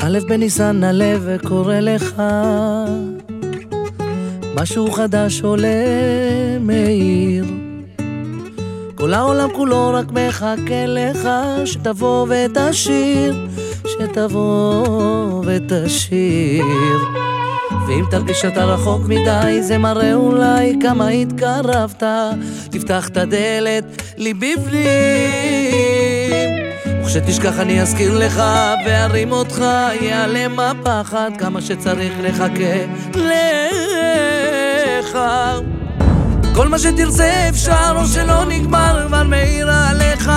א' בניסן הלב וקורא לך. משהו חדש עולה מאיר. כל העולם כולו רק מחכה לך שתבוא ותשיר שתבוא ותשיר. ואם תרגיש שאתה רחוק מדי זה מראה אולי כמה התקרבת. תפתח את הדלת ליבי פנים וכשתשכח אני אזכיר לך וארים אותך ייעלם הפחד כמה שצריך לחכה לך. כל מה שתרצה אפשר או שלא נגמר כבר מאיר עליך.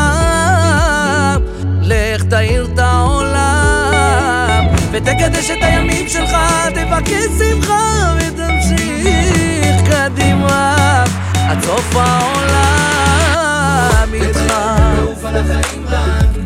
לך תאיר את העולם ותקדש את הימים שלך תבקש שמחה ותמשיך קדימה. עד סוף העולם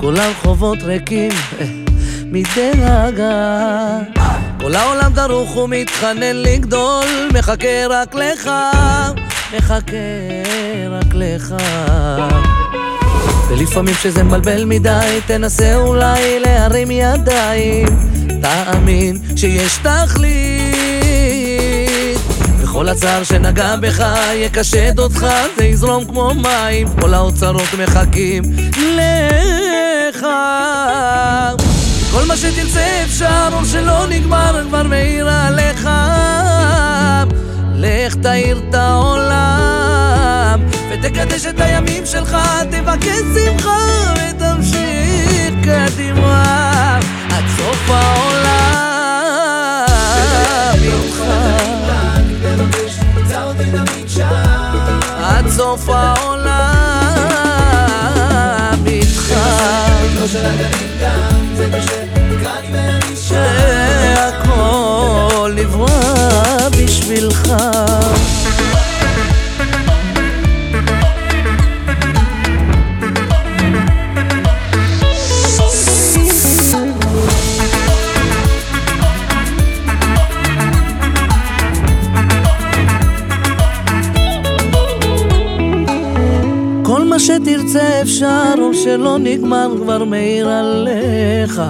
כל הרחובות ריקים מדאגה כל העולם דרוך ומתחנן לגדול מחכה רק לך מחכה רק לך. ולפעמים כשזה מבלבל מדי תנסה אולי להרים ידיים. תאמין שיש תכלית וכל הצער שנגע בך יקשט אותך זה יזרום כמו מים. כל האוצרות מחכים לך. כל מה שתרצה אפשר או שלא נגמר כבר מאיר עליך. לך תאיר את העולם ותקדש את הימים שלך תבקש שמחה ותמשיך קדימה סוף העולם איתך שהכל נברא בשבילך כל מה שתרצה אפשר או שלא נגמר כבר מאיר עליך.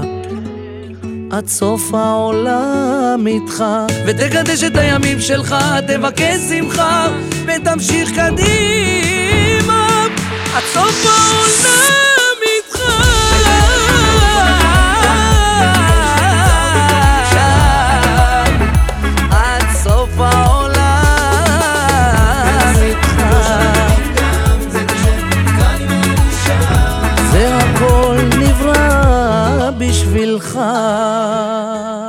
עד סוף העולם איתך. ותקדש את הימים שלך, תבקש שמחה ותמשיך קדימה. עד סוף העולם بالخاطر.